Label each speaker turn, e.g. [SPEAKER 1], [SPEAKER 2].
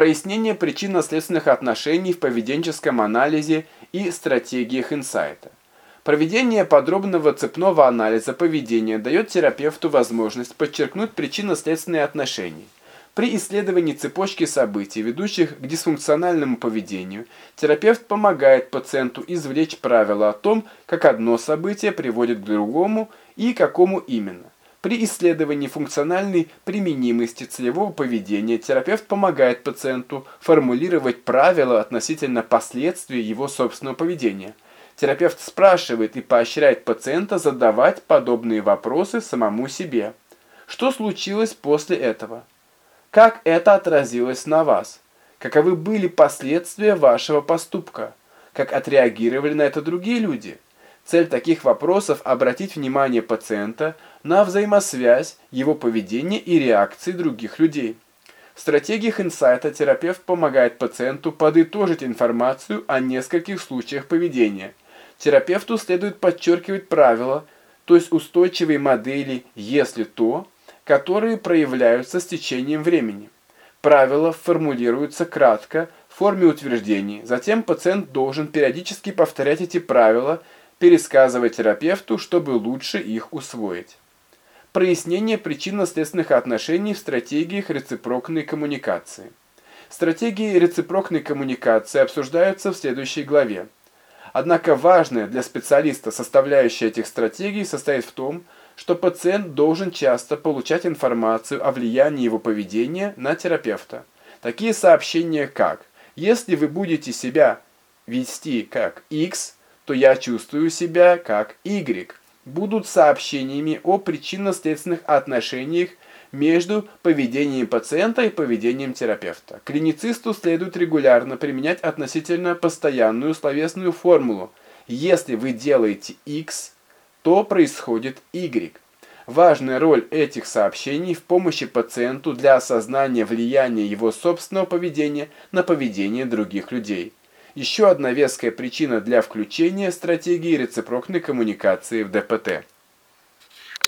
[SPEAKER 1] Прояснение причинно-следственных отношений в поведенческом анализе и стратегиях инсайта. Проведение подробного цепного анализа поведения дает терапевту возможность подчеркнуть причинно-следственные отношения. При исследовании цепочки событий, ведущих к дисфункциональному поведению, терапевт помогает пациенту извлечь правила о том, как одно событие приводит к другому и какому именно. При исследовании функциональной применимости целевого поведения терапевт помогает пациенту формулировать правила относительно последствий его собственного поведения. Терапевт спрашивает и поощряет пациента задавать подобные вопросы самому себе. Что случилось после этого? Как это отразилось на вас? Каковы были последствия вашего поступка? Как отреагировали на это другие люди? Цель таких вопросов – обратить внимание пациента на взаимосвязь его поведения и реакции других людей. В стратегиях инсайта терапевт помогает пациенту подытожить информацию о нескольких случаях поведения. Терапевту следует подчеркивать правила, то есть устойчивые модели «если то», которые проявляются с течением времени. Правила формулируются кратко, в форме утверждений. Затем пациент должен периодически повторять эти правила – пересказывать терапевту, чтобы лучше их усвоить. Прояснение причинно-следственных отношений в стратегиях рецепрокной коммуникации. Стратегии рецепрокной коммуникации обсуждаются в следующей главе. Однако важная для специалиста составляющая этих стратегий состоит в том, что пациент должен часто получать информацию о влиянии его поведения на терапевта. Такие сообщения как «Если вы будете себя вести как X, то я чувствую себя как Y, будут сообщениями о причинно-следственных отношениях между поведением пациента и поведением терапевта. Клиницисту следует регулярно применять относительно постоянную словесную формулу. Если вы делаете X, то происходит Y. Важная роль этих сообщений в помощи пациенту для осознания влияния его собственного поведения на поведение других людей. Еще одна веская причина для включения стратегии рецепрокной коммуникации в ДПТ –